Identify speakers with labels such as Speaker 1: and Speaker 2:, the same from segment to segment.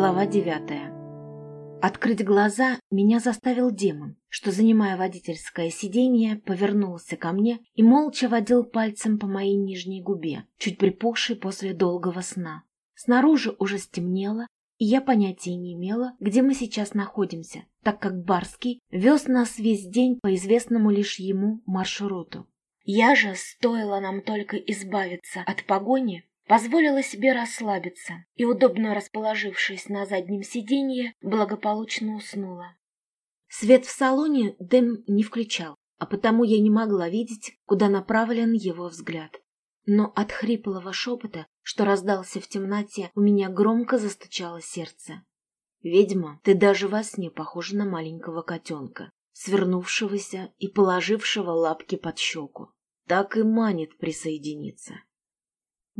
Speaker 1: Глава девятая. Открыть глаза меня заставил демон, что, занимая водительское сиденье, повернулся ко мне и молча водил пальцем по моей нижней губе, чуть припухшей после долгого сна. Снаружи уже стемнело, и я понятия не имела, где мы сейчас находимся, так как Барский вез нас весь день по известному лишь ему маршруту. Я же, стоило нам только избавиться от погони, позволила себе расслабиться и, удобно расположившись на заднем сиденье, благополучно уснула. Свет в салоне Дэм не включал, а потому я не могла видеть, куда направлен его взгляд. Но от хриплого шепота, что раздался в темноте, у меня громко застучало сердце. «Ведьма, ты даже во сне похожа на маленького котенка, свернувшегося и положившего лапки под щеку. Так и манит присоединиться».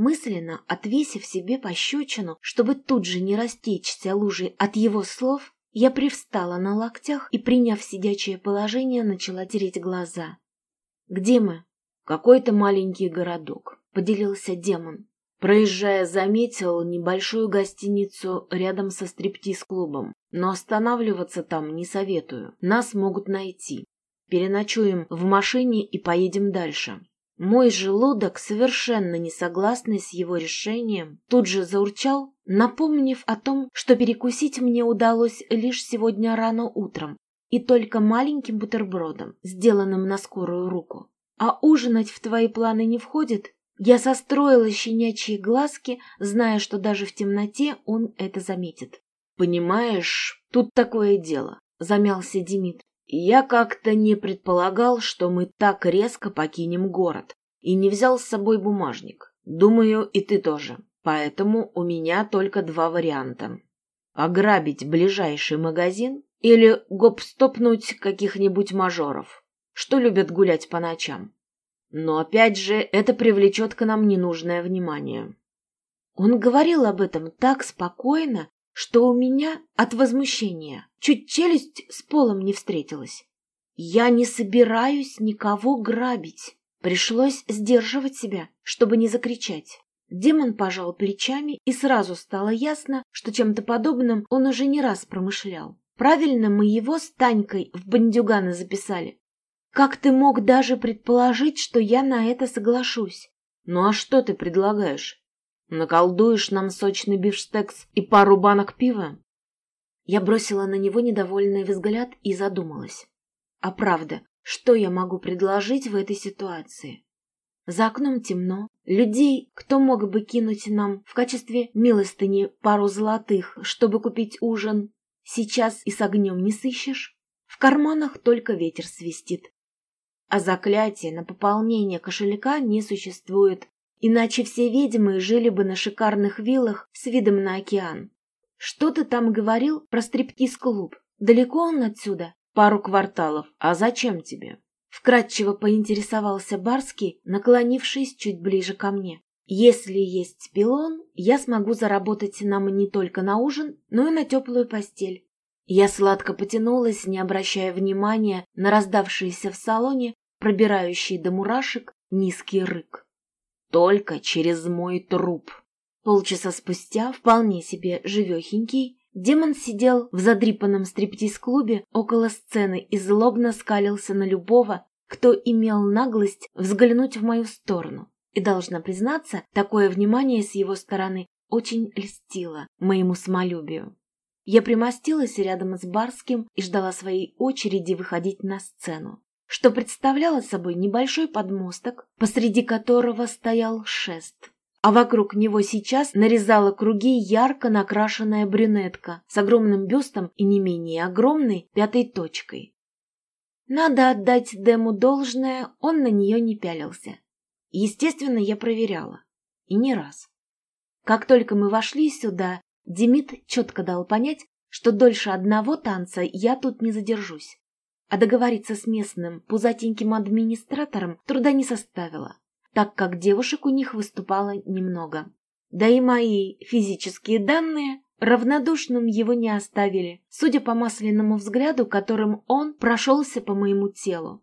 Speaker 1: Мысленно отвесив себе пощечину, чтобы тут же не растечься лужей от его слов, я привстала на локтях и, приняв сидячее положение, начала тереть глаза. «Где мы?» «Какой-то маленький городок», — поделился демон. Проезжая, заметил небольшую гостиницу рядом со стриптиз-клубом, но останавливаться там не советую, нас могут найти. Переночуем в машине и поедем дальше. Мой желудок, совершенно не согласный с его решением, тут же заурчал, напомнив о том, что перекусить мне удалось лишь сегодня рано утром и только маленьким бутербродом, сделанным на скорую руку. А ужинать в твои планы не входит? Я состроила щенячьи глазки, зная, что даже в темноте он это заметит. «Понимаешь, тут такое дело», — замялся Демид. Я как-то не предполагал, что мы так резко покинем город, и не взял с собой бумажник. Думаю, и ты тоже. Поэтому у меня только два варианта. Ограбить ближайший магазин или гоп-стопнуть каких-нибудь мажоров, что любят гулять по ночам. Но опять же, это привлечет к нам ненужное внимание. Он говорил об этом так спокойно, что у меня от возмущения чуть челюсть с полом не встретилась. Я не собираюсь никого грабить. Пришлось сдерживать себя, чтобы не закричать. Демон пожал плечами, и сразу стало ясно, что чем-то подобным он уже не раз промышлял. Правильно мы его с Танькой в бандюганы записали. Как ты мог даже предположить, что я на это соглашусь? Ну а что ты предлагаешь? Наколдуешь нам сочный бифштекс и пару банок пива?» Я бросила на него недовольный взгляд и задумалась. А правда, что я могу предложить в этой ситуации? За окном темно. Людей, кто мог бы кинуть нам в качестве милостыни пару золотых, чтобы купить ужин, сейчас и с огнем не сыщешь. В карманах только ветер свистит. А заклятие на пополнение кошелька не существует, Иначе все ведьмы жили бы на шикарных виллах с видом на океан. Что ты там говорил про стриптиз-клуб? Далеко он отсюда? Пару кварталов. А зачем тебе? Вкратчиво поинтересовался Барский, наклонившись чуть ближе ко мне. Если есть пилон, я смогу заработать нам не только на ужин, но и на теплую постель. Я сладко потянулась, не обращая внимания на раздавшийся в салоне, пробирающий до мурашек, низкий рык. Только через мой труп. Полчаса спустя, вполне себе живехенький, демон сидел в задрипанном стриптиз-клубе около сцены и злобно скалился на любого, кто имел наглость взглянуть в мою сторону. И, должна признаться, такое внимание с его стороны очень льстило моему самолюбию. Я примостилась рядом с Барским и ждала своей очереди выходить на сцену что представляло собой небольшой подмосток, посреди которого стоял шест. А вокруг него сейчас нарезала круги ярко накрашенная брюнетка с огромным бюстом и не менее огромной пятой точкой. Надо отдать Дему должное, он на нее не пялился. Естественно, я проверяла. И не раз. Как только мы вошли сюда, Демид четко дал понять, что дольше одного танца я тут не задержусь а договориться с местным пузатеньким администратором труда не составило, так как девушек у них выступало немного. Да и мои физические данные равнодушным его не оставили, судя по масляному взгляду, которым он прошелся по моему телу.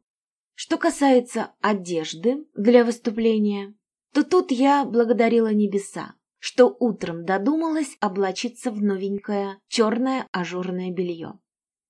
Speaker 1: Что касается одежды для выступления, то тут я благодарила небеса. что утром додумалась облачиться в новенькое черное ажурное белье.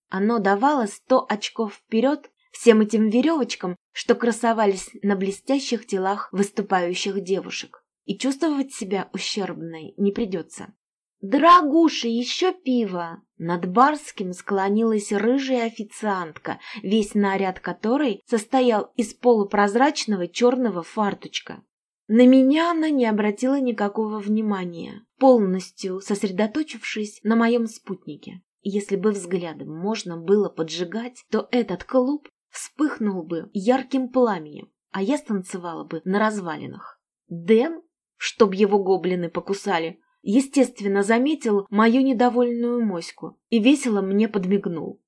Speaker 1: Оно давало сто очков вперед всем этим веревочкам, что красовались на блестящих телах выступающих девушек. И чувствовать себя ущербной не придется. «Дорогуша, еще пиво!» Над барским склонилась рыжая официантка, весь наряд которой состоял из полупрозрачного черного фарточка. На меня она не обратила никакого внимания, полностью сосредоточившись на моем спутнике. Если бы взглядом можно было поджигать, то этот клуб вспыхнул бы ярким пламенем, а я станцевала бы на развалинах. Дэм, чтоб его гоблины покусали, естественно заметил мою недовольную моську и весело мне подмигнул.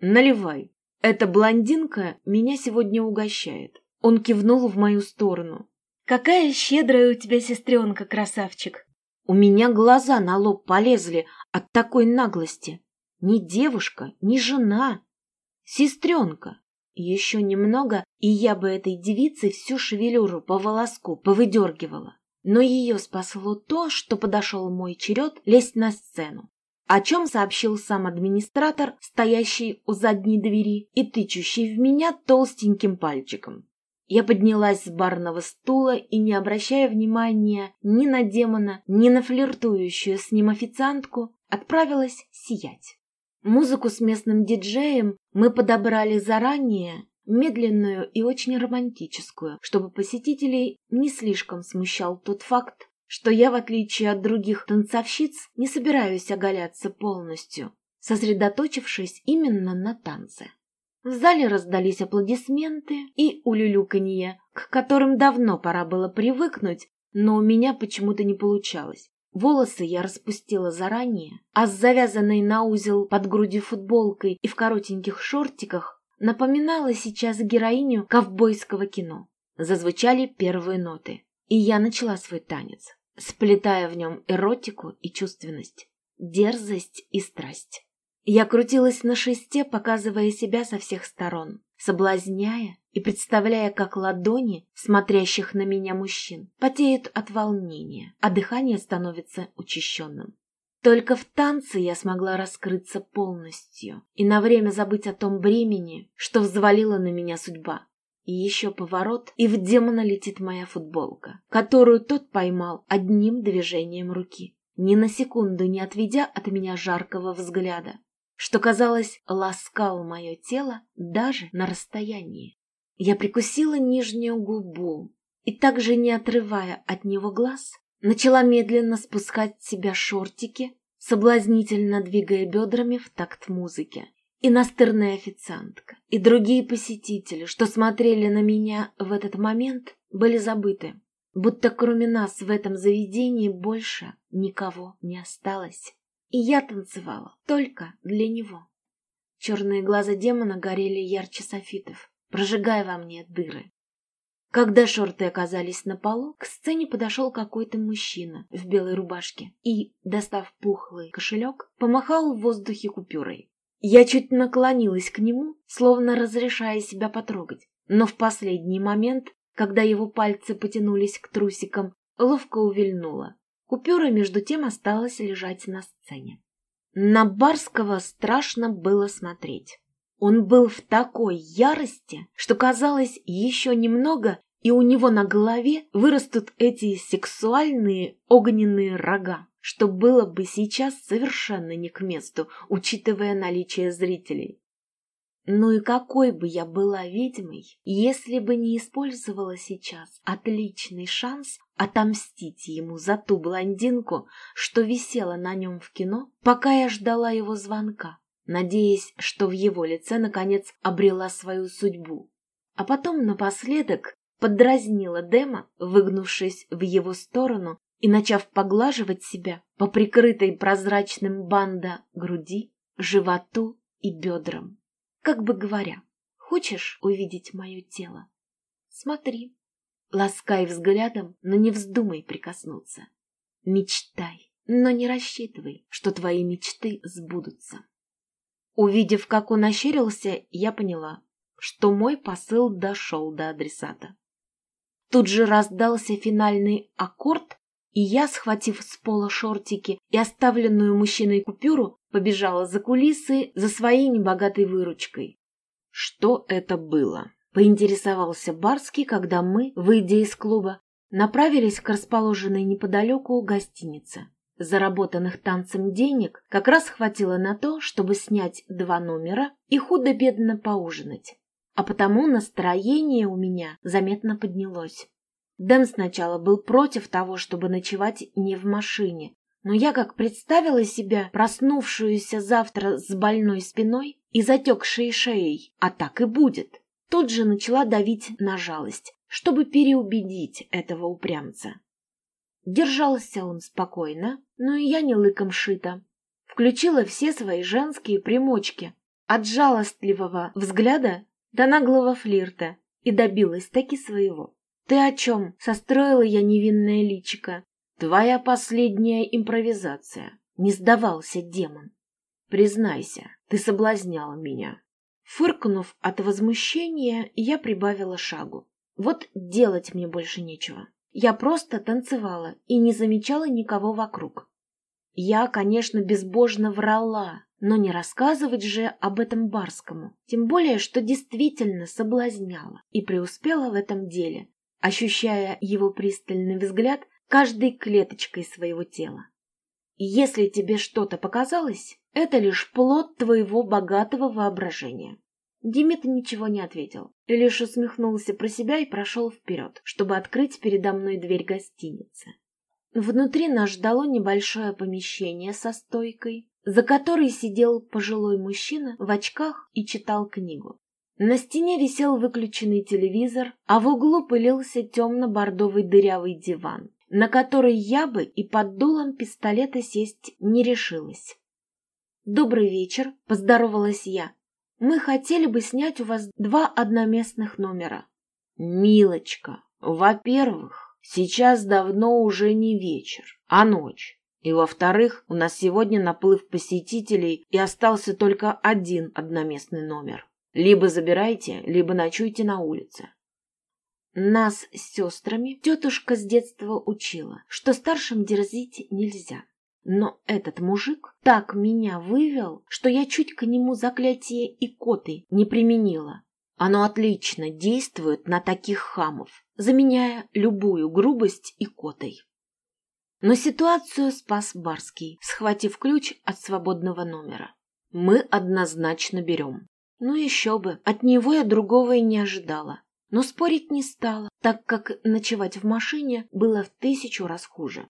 Speaker 1: «Наливай. Эта блондинка меня сегодня угощает». Он кивнул в мою сторону. «Какая щедрая у тебя сестренка, красавчик!» У меня глаза на лоб полезли от такой наглости. Ни девушка, ни жена. Сестренка. Еще немного, и я бы этой девице всю шевелюру по волоску повыдергивала. Но ее спасло то, что подошел мой черед лезть на сцену. О чем сообщил сам администратор, стоящий у задней двери и тычущий в меня толстеньким пальчиком. Я поднялась с барного стула и, не обращая внимания ни на демона, ни на флиртующую с ним официантку, отправилась сиять. Музыку с местным диджеем мы подобрали заранее, медленную и очень романтическую, чтобы посетителей не слишком смущал тот факт, что я, в отличие от других танцовщиц, не собираюсь оголяться полностью, сосредоточившись именно на танце. В зале раздались аплодисменты и улюлюканье, к которым давно пора было привыкнуть, но у меня почему-то не получалось. Волосы я распустила заранее, а с завязанной на узел под грудью футболкой и в коротеньких шортиках напоминала сейчас героиню ковбойского кино. Зазвучали первые ноты, и я начала свой танец, сплетая в нем эротику и чувственность, дерзость и страсть. Я крутилась на шесте, показывая себя со всех сторон, соблазняя и представляя, как ладони, смотрящих на меня мужчин, потеют от волнения, а дыхание становится учащенным. Только в танце я смогла раскрыться полностью и на время забыть о том бремени, что взвалила на меня судьба. И еще поворот, и в демона летит моя футболка, которую тот поймал одним движением руки, ни на секунду не отведя от меня жаркого взгляда, что, казалось, ласкал мое тело даже на расстоянии. Я прикусила нижнюю губу и, также не отрывая от него глаз, начала медленно спускать с себя шортики, соблазнительно двигая бедрами в такт музыки. И настырная официантка, и другие посетители, что смотрели на меня в этот момент, были забыты, будто кроме нас в этом заведении больше никого не осталось. И я танцевала только для него. Черные глаза демона горели ярче софитов прожигая во мне дыры. Когда шорты оказались на полу, к сцене подошел какой-то мужчина в белой рубашке и, достав пухлый кошелек, помахал в воздухе купюрой. Я чуть наклонилась к нему, словно разрешая себя потрогать, но в последний момент, когда его пальцы потянулись к трусикам, ловко увильнула. Купюра между тем осталась лежать на сцене. На Барского страшно было смотреть. Он был в такой ярости, что казалось еще немного, и у него на голове вырастут эти сексуальные огненные рога, что было бы сейчас совершенно не к месту, учитывая наличие зрителей. Ну и какой бы я была ведьмой, если бы не использовала сейчас отличный шанс отомстить ему за ту блондинку, что висела на нем в кино, пока я ждала его звонка надеясь, что в его лице наконец обрела свою судьбу. А потом напоследок подразнила Дема, выгнувшись в его сторону и начав поглаживать себя по прикрытой прозрачным банда груди, животу и бедрам. Как бы говоря, хочешь увидеть мое тело? Смотри, ласкай взглядом, но не вздумай прикоснуться. Мечтай, но не рассчитывай, что твои мечты сбудутся. Увидев, как он ощерился, я поняла, что мой посыл дошел до адресата. Тут же раздался финальный аккорд, и я, схватив с пола шортики и оставленную мужчиной купюру, побежала за кулисы за своей небогатой выручкой.
Speaker 2: Что это было?
Speaker 1: Поинтересовался Барский, когда мы, выйдя из клуба, направились к расположенной неподалеку гостинице. Заработанных танцем денег как раз хватило на то, чтобы снять два номера и худо-бедно поужинать. А потому настроение у меня заметно поднялось. Дэм сначала был против того, чтобы ночевать не в машине, но я как представила себя проснувшуюся завтра с больной спиной и затекшей шеей, а так и будет. Тут же начала давить на жалость, чтобы переубедить этого упрямца. Держался он спокойно, но и я не лыком шита. Включила все свои женские примочки, от жалостливого взгляда до наглого флирта, и добилась таки своего. «Ты о чем?» — состроила я невинное личико.
Speaker 2: «Твоя последняя импровизация». Не сдавался демон. «Признайся, ты соблазняла меня».
Speaker 1: Фыркнув от возмущения, я прибавила шагу. Вот делать мне больше нечего. Я просто танцевала и не замечала никого вокруг. Я, конечно, безбожно врала, но не рассказывать же об этом Барскому, тем более, что действительно соблазняла и преуспела в этом деле, ощущая его пристальный взгляд каждой клеточкой своего тела. Если тебе что-то показалось, это лишь плод твоего богатого воображения. Димит ничего не ответил, лишь усмехнулся про себя и прошел вперед, чтобы открыть передо мной дверь гостиницы. Внутри нас ждало небольшое помещение со стойкой, за которой сидел пожилой мужчина в очках и читал книгу. На стене висел выключенный телевизор, а в углу пылился темно-бордовый дырявый диван, на который я бы и под дулом пистолета сесть не решилась. «Добрый вечер», — поздоровалась я. «Мы хотели бы снять у вас два одноместных номера».
Speaker 2: «Милочка, во-первых, сейчас давно уже не вечер, а ночь. И во-вторых, у нас сегодня наплыв посетителей и остался только один одноместный номер. Либо забирайте, либо ночуйте на улице.
Speaker 1: Нас с сестрами тетушка с детства учила, что старшим дерзить нельзя. Но этот мужик так меня вывел, что я чуть к нему заклятие и коты не применила. Оно отлично действует на таких хамов, заменяя любую грубость и котой. Но ситуацию спас Барский, схватив ключ от свободного номера. Мы однозначно берем. Ну еще бы, от него я другого и не ожидала. Но спорить не стала, так как ночевать в машине было в тысячу раз хуже.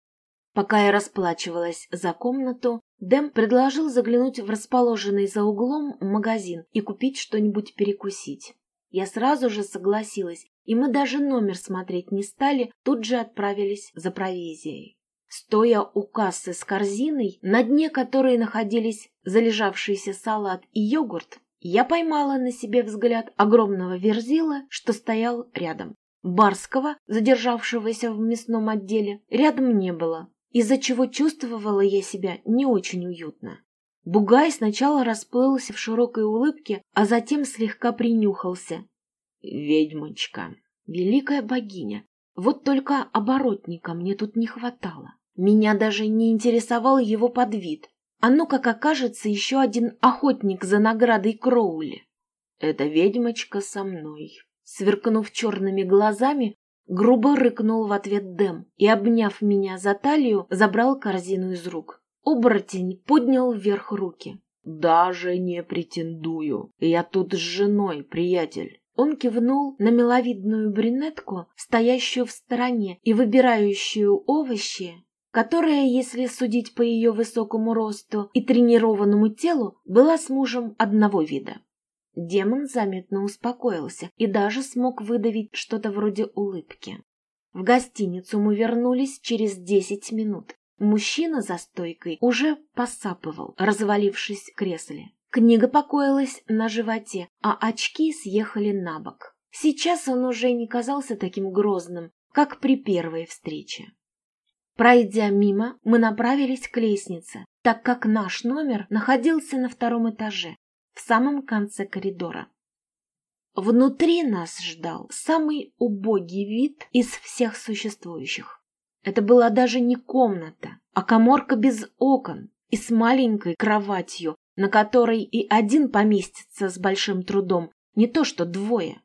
Speaker 1: Пока я расплачивалась за комнату, Дэм предложил заглянуть в расположенный за углом магазин и купить что-нибудь перекусить. Я сразу же согласилась, и мы даже номер смотреть не стали, тут же отправились за провизией. Стоя у кассы с корзиной, на дне которой находились залежавшийся салат и йогурт, я поймала на себе взгляд огромного верзила, что стоял рядом. Барского, задержавшегося в мясном отделе, рядом не было, из-за чего чувствовала я себя не очень уютно. Бугай сначала расплылся в широкой улыбке, а затем слегка принюхался.
Speaker 2: «Ведьмочка,
Speaker 1: великая богиня, вот только оборотника мне тут не хватало. Меня даже не интересовал его подвид. А ну как окажется еще один охотник за наградой Кроули.
Speaker 2: Эта ведьмочка со мной.
Speaker 1: Сверкнув черными глазами, грубо рыкнул в ответ Дэм и, обняв меня за талию, забрал корзину из рук. Оборотень поднял вверх руки.
Speaker 2: «Даже не претендую. Я тут с женой, приятель».
Speaker 1: Он кивнул на миловидную брюнетку, стоящую в стороне и выбирающую овощи которая, если судить по ее высокому росту и тренированному телу, была с мужем одного вида. Демон заметно успокоился и даже смог выдавить что-то вроде улыбки. В гостиницу мы вернулись через десять минут. Мужчина за стойкой уже посапывал, развалившись в кресле. Книга покоилась на животе, а очки съехали на бок. Сейчас он уже не казался таким грозным, как при первой встрече. Пройдя мимо, мы направились к лестнице, так как наш номер находился на втором этаже, в самом конце коридора. Внутри нас ждал самый убогий вид из всех существующих. Это была даже не комната, а коморка без окон и с маленькой кроватью, на которой и один поместится с большим трудом, не то что двое.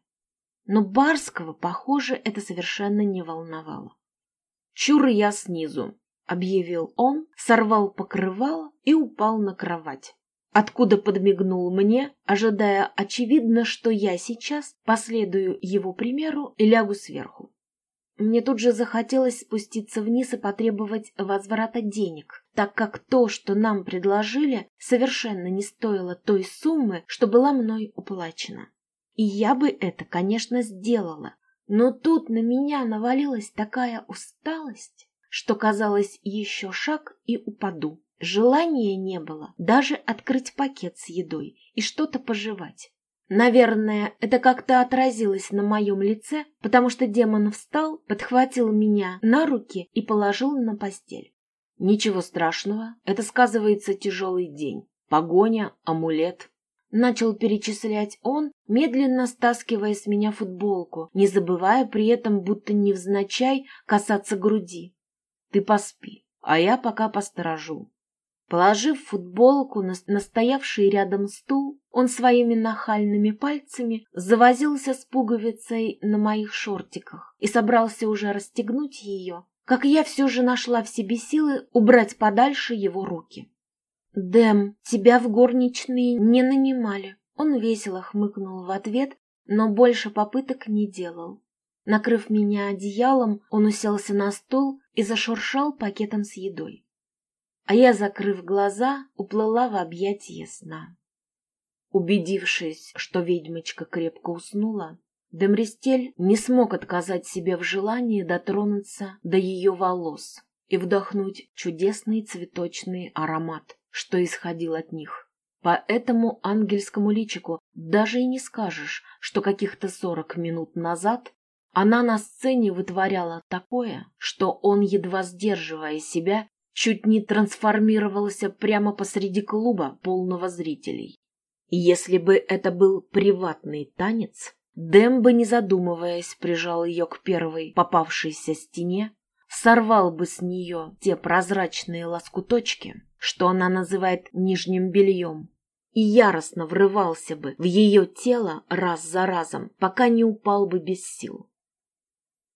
Speaker 1: Но Барского, похоже, это совершенно не волновало.
Speaker 2: «Чур я снизу», — объявил он, сорвал покрывало и упал на кровать. Откуда подмигнул мне, ожидая, очевидно, что я сейчас последую его примеру и лягу сверху. Мне тут же захотелось спуститься вниз и потребовать возврата денег, так как то, что нам предложили, совершенно не стоило той суммы, что была мной уплачена. И я бы это, конечно, сделала, но тут на меня навалилась такая усталость, что казалось еще шаг и упаду. Желания не было даже открыть пакет с едой и что-то пожевать. Наверное, это как-то отразилось на моем лице, потому что демон встал, подхватил меня на руки и положил на постель. Ничего страшного, это сказывается тяжелый день. Погоня, амулет. Начал перечислять он, медленно стаскивая с меня футболку, не забывая при этом, будто невзначай, касаться груди. Ты поспи, а я пока посторожу. Положив футболку на настоявший рядом стул, он своими нахальными пальцами завозился с пуговицей на моих шортиках и собрался уже расстегнуть ее, как я все же нашла в себе силы убрать подальше его руки. «Дэм, тебя в горничные не нанимали». Он весело хмыкнул в ответ, но больше попыток не делал. Накрыв меня одеялом, он уселся на стул и зашуршал пакетом с едой а я, закрыв глаза, уплыла в объятия сна. Убедившись, что ведьмочка крепко уснула, Демристель не смог отказать себе в желании дотронуться до ее волос и вдохнуть чудесный цветочный аромат, что исходил от них. По этому ангельскому личику даже и не скажешь, что каких-то сорок минут назад она на сцене вытворяла такое, что он, едва сдерживая себя, чуть не трансформировался прямо посреди клуба, полного зрителей. Если бы это был приватный танец, Дэм бы, не задумываясь, прижал ее к первой попавшейся стене, сорвал бы с нее те прозрачные лоскуточки, что она называет нижним бельем, и яростно врывался бы в ее тело раз за разом, пока не упал бы без сил.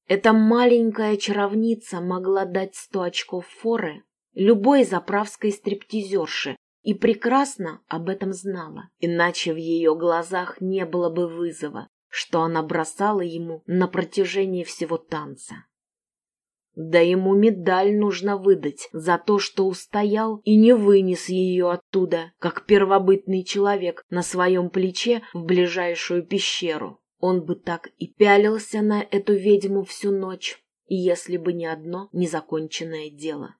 Speaker 2: Эта маленькая чаровница могла дать сто очков форы любой заправской стриптизерши, и прекрасно об этом знала, иначе в ее глазах не было бы вызова, что она бросала ему на протяжении всего танца. Да ему медаль нужно выдать за то, что устоял и не вынес ее оттуда, как первобытный человек на своем плече в ближайшую пещеру. Он бы так и пялился на эту ведьму всю ночь, если бы не одно незаконченное дело.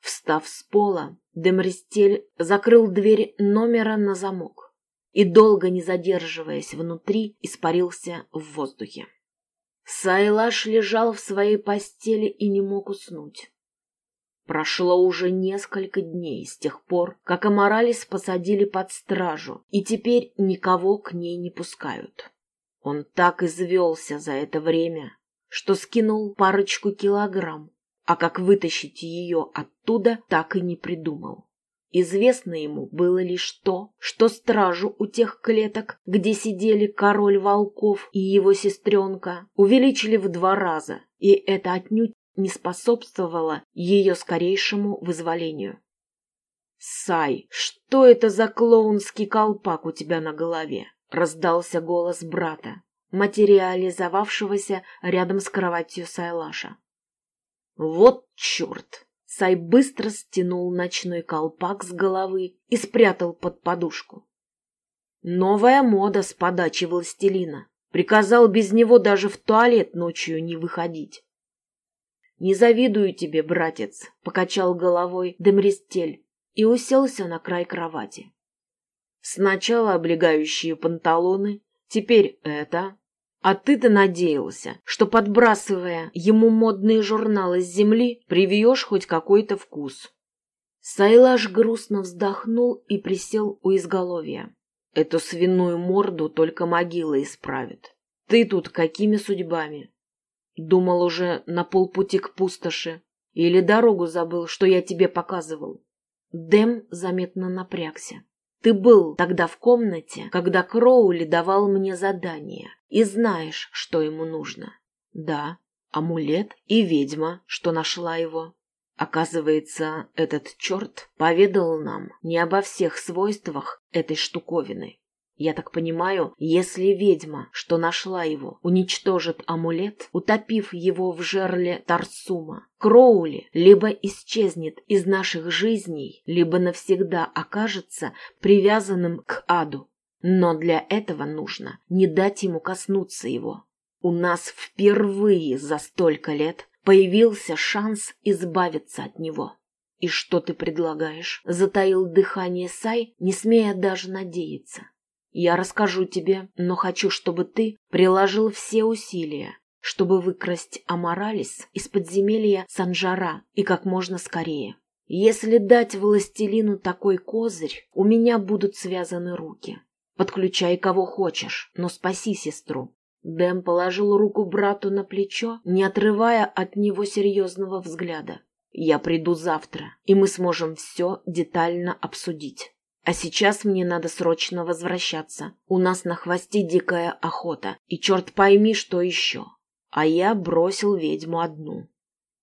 Speaker 2: Встав с пола, Демристель закрыл дверь номера на замок и, долго не задерживаясь внутри, испарился в воздухе. Сайлаш лежал в своей постели и не мог уснуть. Прошло уже несколько дней с тех пор, как Аморалис посадили под стражу, и теперь никого к ней не пускают. Он так извелся за это время, что скинул парочку килограмм, а как вытащить ее оттуда, так и не придумал. Известно ему было лишь то, что стражу у тех клеток, где сидели король волков и его сестренка, увеличили в два раза, и это отнюдь не способствовало ее скорейшему вызволению. «Сай, что это за клоунский колпак у тебя на голове?» — раздался голос брата, материализовавшегося рядом с кроватью Сайлаша. Вот черт! Сай быстро стянул ночной колпак с головы и спрятал под подушку. Новая мода с подачи властелина. Приказал без него даже в туалет ночью не выходить. «Не завидую тебе, братец», — покачал головой Демристель и уселся на край кровати. Сначала облегающие панталоны, теперь это, а ты-то надеялся, что, подбрасывая ему модные журналы с земли, привьешь хоть какой-то вкус. Сайлаш грустно вздохнул и присел у изголовья. Эту свиную морду только могила исправит. Ты тут какими судьбами? Думал уже на полпути к пустоши. Или дорогу забыл, что я тебе показывал.
Speaker 1: Дэм заметно напрягся. Ты был тогда в комнате, когда Кроули давал мне задание, и знаешь, что ему нужно.
Speaker 2: Да, амулет и ведьма, что нашла его. Оказывается, этот черт поведал нам не обо всех свойствах этой штуковины. Я так понимаю, если ведьма, что нашла его, уничтожит амулет, утопив его в жерле Тарсума, Кроули либо исчезнет из наших жизней, либо навсегда окажется привязанным к аду. Но для этого нужно не дать ему коснуться его. У нас впервые за столько лет появился шанс избавиться от него. «И что ты предлагаешь?» — затаил дыхание Сай, не смея даже надеяться. Я расскажу тебе, но хочу, чтобы ты приложил все усилия, чтобы выкрасть Аморалис из подземелья Санжара и как можно скорее. Если дать властелину такой козырь, у меня будут связаны руки. Подключай кого хочешь, но спаси сестру. Дэм положил руку брату на плечо, не отрывая от него серьезного взгляда. Я приду завтра, и мы сможем все детально обсудить. А сейчас мне надо срочно возвращаться. У нас на хвосте дикая охота, и черт пойми, что еще. А я бросил ведьму одну.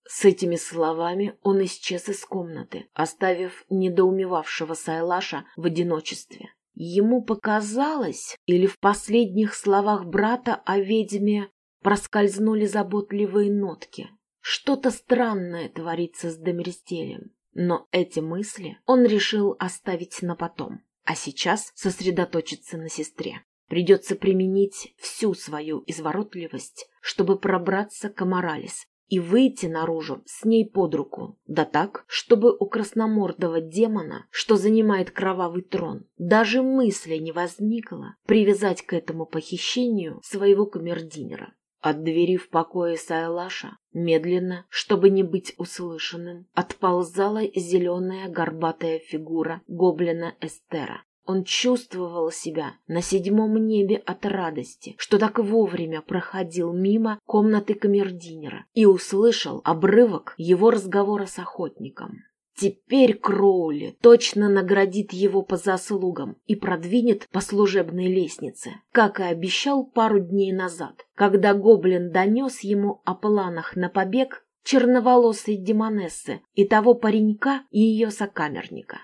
Speaker 2: С этими словами он исчез из комнаты, оставив недоумевавшего Сайлаша в одиночестве. Ему показалось, или в последних словах брата о ведьме проскользнули заботливые нотки. Что-то странное творится с Демеристелем. Но эти мысли он решил оставить на потом, а сейчас сосредоточиться на сестре. Придется применить всю свою изворотливость, чтобы пробраться к Аморалис и выйти наружу с ней под руку. Да так, чтобы у красномордого демона, что занимает кровавый трон, даже мысли не возникло привязать к этому похищению своего камердинера. От двери в покое Сайлаша, медленно, чтобы не быть услышанным, отползала зеленая горбатая фигура гоблина Эстера. Он чувствовал себя на седьмом небе от радости, что так вовремя проходил мимо комнаты камердинера и услышал обрывок его разговора с охотником. Теперь Кроули точно наградит его по заслугам и продвинет по служебной лестнице, как и обещал пару дней назад, когда гоблин донес ему о планах на побег черноволосой демонессы и того паренька и ее сокамерника.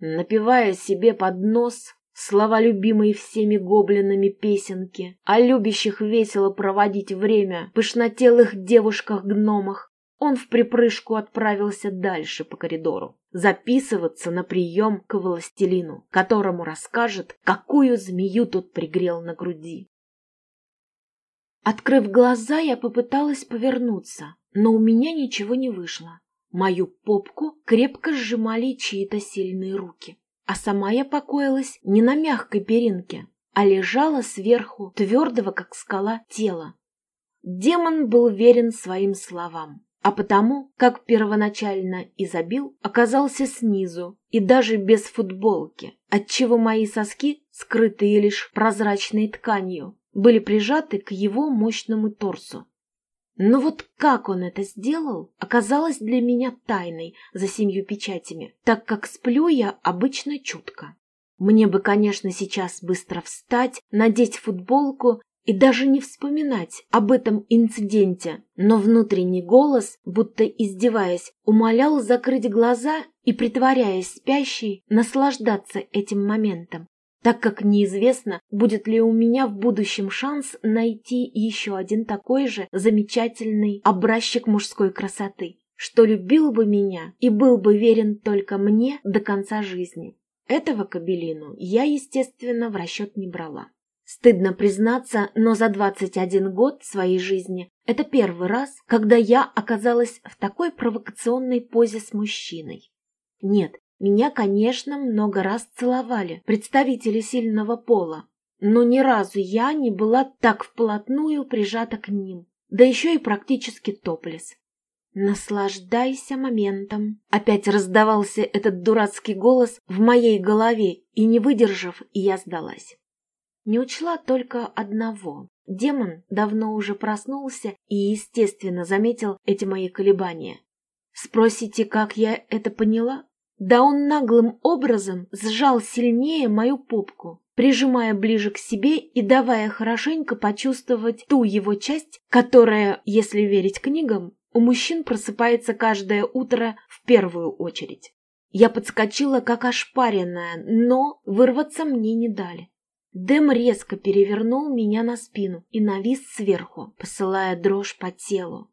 Speaker 2: Напивая себе под нос слова любимой всеми гоблинами песенки о любящих весело проводить время пышнотелых девушках-гномах, он в припрыжку отправился дальше по коридору, записываться на прием к властелину, которому расскажет, какую змею тот пригрел на груди. Открыв глаза, я попыталась повернуться, но у меня ничего не вышло. Мою попку крепко сжимали чьи-то сильные руки, а сама я покоилась не на мягкой перинке, а лежала сверху твердого, как скала, тела. Демон был верен своим словам а потому, как первоначально и забил, оказался снизу и даже без футболки, отчего мои соски, скрытые лишь прозрачной тканью, были прижаты к его мощному торсу. Но вот как он это сделал, оказалось для меня тайной за семью печатями, так как сплю я обычно чутко. Мне бы, конечно, сейчас быстро встать, надеть футболку и даже не вспоминать об этом инциденте, но внутренний голос, будто издеваясь, умолял закрыть глаза и, притворяясь спящей, наслаждаться этим моментом, так как неизвестно, будет ли у меня в будущем шанс найти еще один такой же замечательный образчик мужской красоты, что любил бы меня и был бы верен только мне до конца жизни. Этого кабелину я, естественно, в расчет не брала. Стыдно признаться, но за 21 год своей жизни это первый раз, когда я оказалась в такой провокационной позе с мужчиной. Нет, меня, конечно, много раз целовали представители сильного пола, но ни разу я не была так вплотную прижата к ним, да еще и практически топлес. «Наслаждайся моментом!» Опять раздавался этот дурацкий голос в моей голове, и, не выдержав, я сдалась.
Speaker 1: Не учла только одного. Демон давно уже проснулся и, естественно, заметил эти мои колебания. Спросите, как я это поняла? Да он наглым образом сжал сильнее мою попку, прижимая ближе к себе и давая хорошенько почувствовать ту его часть, которая, если верить книгам, у мужчин просыпается каждое утро в первую очередь. Я подскочила, как ошпаренная, но вырваться мне не дали. Дэм резко перевернул меня на спину и навис сверху, посылая дрожь по телу.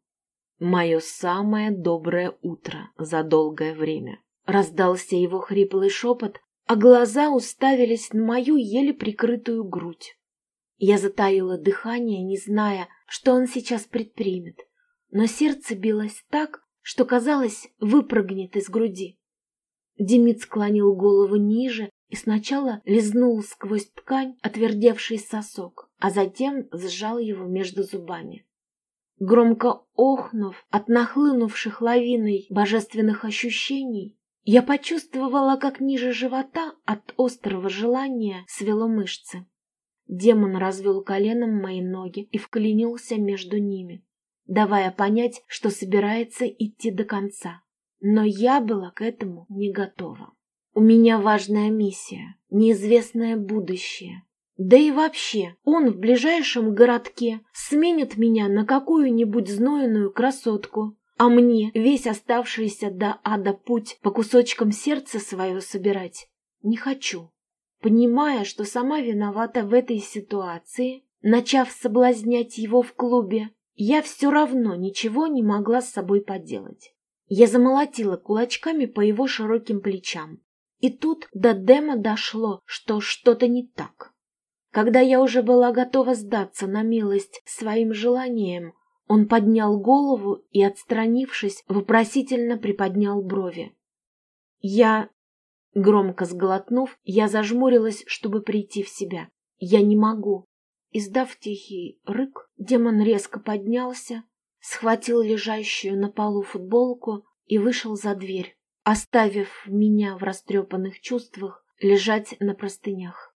Speaker 2: «Мое самое доброе утро за долгое время», — раздался его хриплый шепот, а глаза уставились на мою еле прикрытую грудь.
Speaker 1: Я затаила дыхание, не зная, что он сейчас предпримет, но сердце билось так, что, казалось, выпрыгнет из груди. Демид склонил голову ниже и сначала лизнул сквозь ткань отвердевший сосок, а затем сжал его между зубами. Громко охнув от нахлынувших лавиной божественных ощущений, я почувствовала, как ниже живота от острого желания свело мышцы. Демон развел коленом мои ноги и вклинился между ними, давая понять, что собирается идти до конца. Но я была к этому не готова. У меня важная миссия, неизвестное будущее. Да и вообще, он в ближайшем городке сменит меня на какую-нибудь знойную красотку, а мне весь оставшийся до ада путь по кусочкам сердца свое собирать не хочу. Понимая, что сама виновата в этой ситуации, начав соблазнять его в клубе, я все равно ничего не могла с собой поделать. Я замолотила кулачками по его широким плечам. И тут до Дема дошло, что что-то не так. Когда я уже была готова сдаться на милость своим желаниям, он поднял голову и, отстранившись, вопросительно приподнял брови. Я, громко сглотнув, я зажмурилась, чтобы прийти в себя. Я не могу. Издав тихий рык, демон резко поднялся, схватил лежащую на полу футболку и вышел за дверь, оставив меня в растрепанных чувствах лежать на простынях.